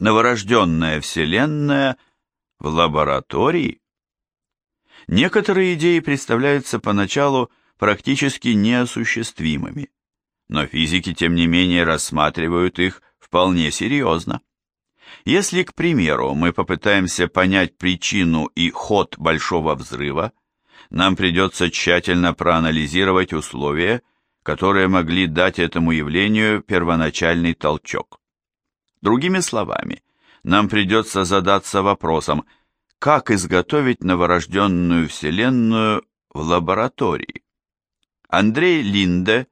Новорожденная Вселенная в лаборатории? Некоторые идеи представляются поначалу практически неосуществимыми, но физики, тем не менее, рассматривают их вполне серьезно. Если, к примеру, мы попытаемся понять причину и ход Большого Взрыва, нам придется тщательно проанализировать условия, которые могли дать этому явлению первоначальный толчок. Другими словами, нам придется задаться вопросом, как изготовить новорожденную Вселенную в лаборатории. Андрей Линде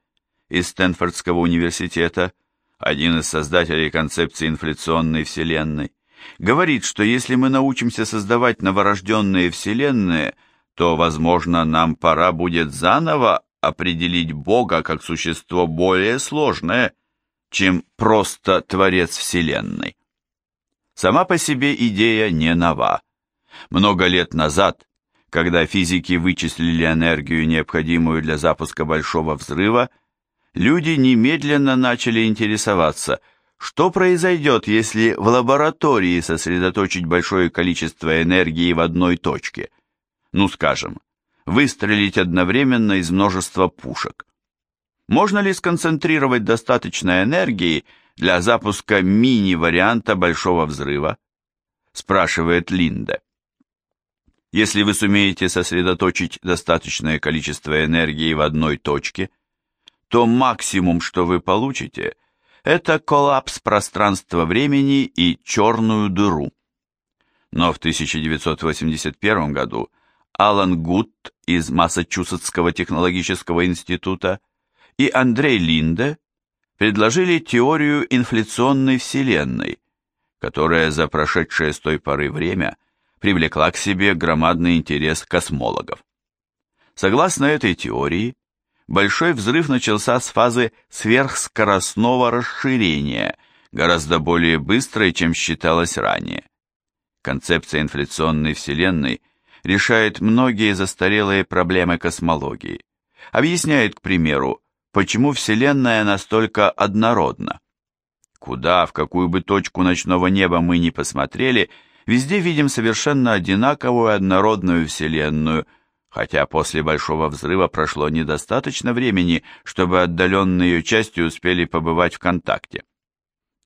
из Стэнфордского университета, один из создателей концепции инфляционной Вселенной, говорит, что если мы научимся создавать новорожденные Вселенные, то, возможно, нам пора будет заново определить Бога как существо более сложное, чем просто Творец Вселенной. Сама по себе идея не нова. Много лет назад, когда физики вычислили энергию, необходимую для запуска Большого Взрыва, люди немедленно начали интересоваться, что произойдет, если в лаборатории сосредоточить большое количество энергии в одной точке. Ну, скажем, выстрелить одновременно из множества пушек. Можно ли сконцентрировать достаточно энергии для запуска мини-варианта Большого Взрыва? Спрашивает Линда. Если вы сумеете сосредоточить достаточное количество энергии в одной точке, то максимум, что вы получите, это коллапс пространства-времени и черную дыру. Но в 1981 году Алан Гуд из Массачусетского технологического института и Андрей Линде предложили теорию инфляционной вселенной, которая за прошедшее с той поры время привлекла к себе громадный интерес космологов. Согласно этой теории, большой взрыв начался с фазы сверхскоростного расширения, гораздо более быстрой, чем считалось ранее. Концепция инфляционной вселенной решает многие застарелые проблемы космологии. Объясняет, к примеру, почему Вселенная настолько однородна. Куда, в какую бы точку ночного неба мы ни посмотрели, везде видим совершенно одинаковую однородную Вселенную, хотя после Большого Взрыва прошло недостаточно времени, чтобы отдаленные ее части успели побывать в контакте.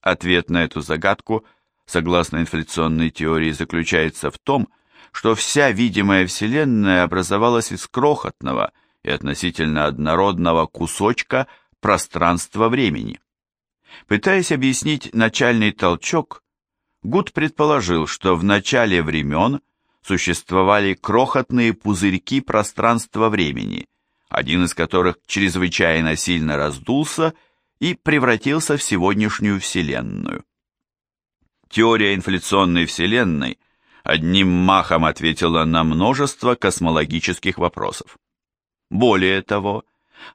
Ответ на эту загадку, согласно инфляционной теории, заключается в том, что вся видимая Вселенная образовалась из крохотного – и относительно однородного кусочка пространства-времени. Пытаясь объяснить начальный толчок, Гуд предположил, что в начале времен существовали крохотные пузырьки пространства-времени, один из которых чрезвычайно сильно раздулся и превратился в сегодняшнюю Вселенную. Теория инфляционной Вселенной одним махом ответила на множество космологических вопросов. Более того,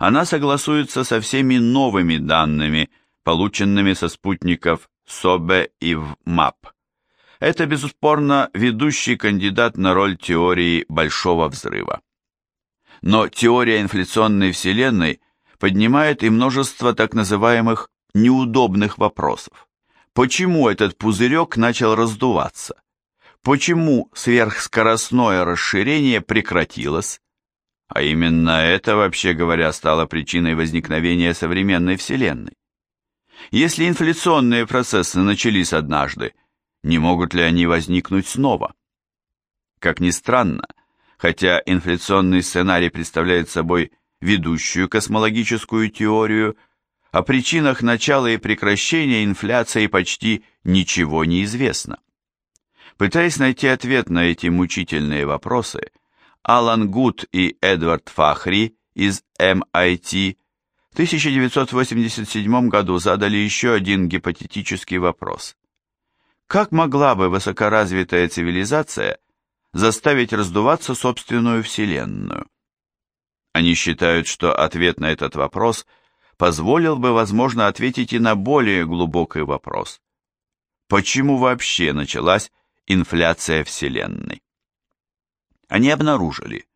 она согласуется со всеми новыми данными, полученными со спутников СОБЕ и ВМАП. Это, безуспорно, ведущий кандидат на роль теории Большого Взрыва. Но теория инфляционной Вселенной поднимает и множество так называемых неудобных вопросов. Почему этот пузырек начал раздуваться? Почему сверхскоростное расширение прекратилось? А именно это, вообще говоря, стало причиной возникновения современной Вселенной. Если инфляционные процессы начались однажды, не могут ли они возникнуть снова? Как ни странно, хотя инфляционный сценарий представляет собой ведущую космологическую теорию, о причинах начала и прекращения инфляции почти ничего не известно. Пытаясь найти ответ на эти мучительные вопросы, Алан Гуд и Эдвард Фахри из MIT в 1987 году задали еще один гипотетический вопрос. Как могла бы высокоразвитая цивилизация заставить раздуваться собственную Вселенную? Они считают, что ответ на этот вопрос позволил бы, возможно, ответить и на более глубокий вопрос. Почему вообще началась инфляция Вселенной? Они обнаружили,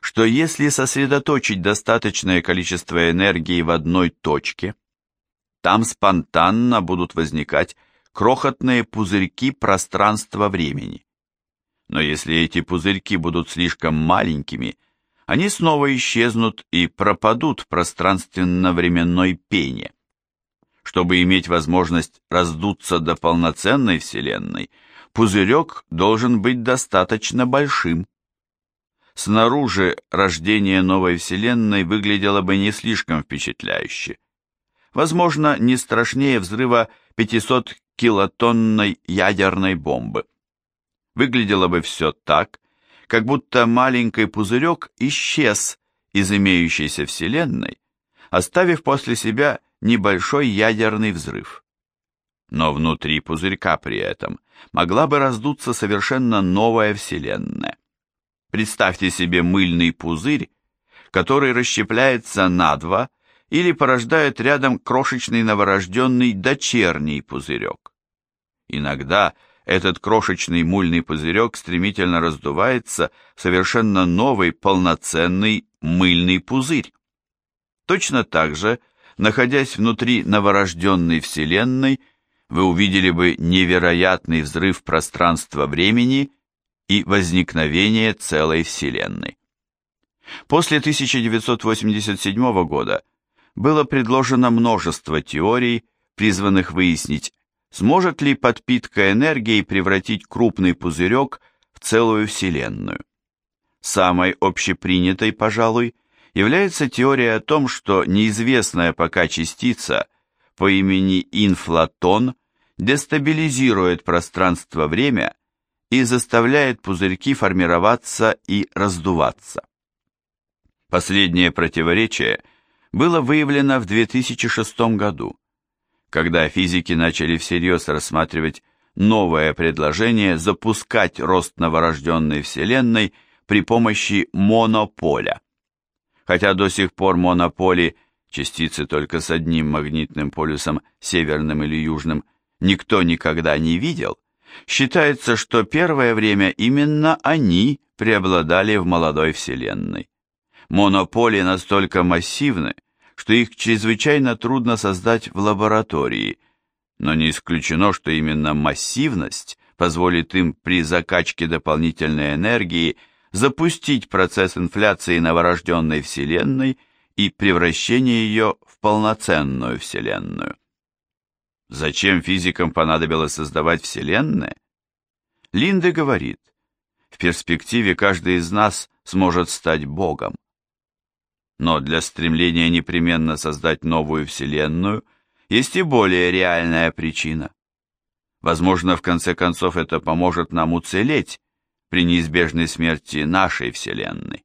что если сосредоточить достаточное количество энергии в одной точке, там спонтанно будут возникать крохотные пузырьки пространства-времени. Но если эти пузырьки будут слишком маленькими, они снова исчезнут и пропадут в пространственно-временной пене. Чтобы иметь возможность раздуться до полноценной Вселенной, пузырек должен быть достаточно большим. Снаружи рождение новой Вселенной выглядело бы не слишком впечатляюще. Возможно, не страшнее взрыва 500-килотонной ядерной бомбы. Выглядело бы все так, как будто маленький пузырек исчез из имеющейся Вселенной, оставив после себя небольшой ядерный взрыв. Но внутри пузырька при этом могла бы раздуться совершенно новая Вселенная. Представьте себе мыльный пузырь, который расщепляется на два или порождает рядом крошечный новорожденный дочерний пузырек. Иногда этот крошечный мыльный пузырек стремительно раздувается в совершенно новый полноценный мыльный пузырь. Точно так же, находясь внутри новорожденной Вселенной, вы увидели бы невероятный взрыв пространства-времени и возникновение целой Вселенной. После 1987 года было предложено множество теорий, призванных выяснить, сможет ли подпитка энергией превратить крупный пузырек в целую Вселенную. Самой общепринятой, пожалуй, является теория о том, что неизвестная пока частица по имени инфлатон дестабилизирует пространство-время и заставляет пузырьки формироваться и раздуваться. Последнее противоречие было выявлено в 2006 году, когда физики начали всерьез рассматривать новое предложение запускать рост новорожденной Вселенной при помощи монополя. Хотя до сих пор монополи, частицы только с одним магнитным полюсом, северным или южным, никто никогда не видел, считается, что первое время именно они преобладали в молодой Вселенной. Монополи настолько массивны, что их чрезвычайно трудно создать в лаборатории, но не исключено, что именно массивность позволит им при закачке дополнительной энергии запустить процесс инфляции новорожденной Вселенной и превращения ее в полноценную Вселенную. Зачем физикам понадобилось создавать Вселенные? Линде говорит, в перспективе каждый из нас сможет стать Богом. Но для стремления непременно создать новую Вселенную есть и более реальная причина. Возможно, в конце концов это поможет нам уцелеть при неизбежной смерти нашей Вселенной.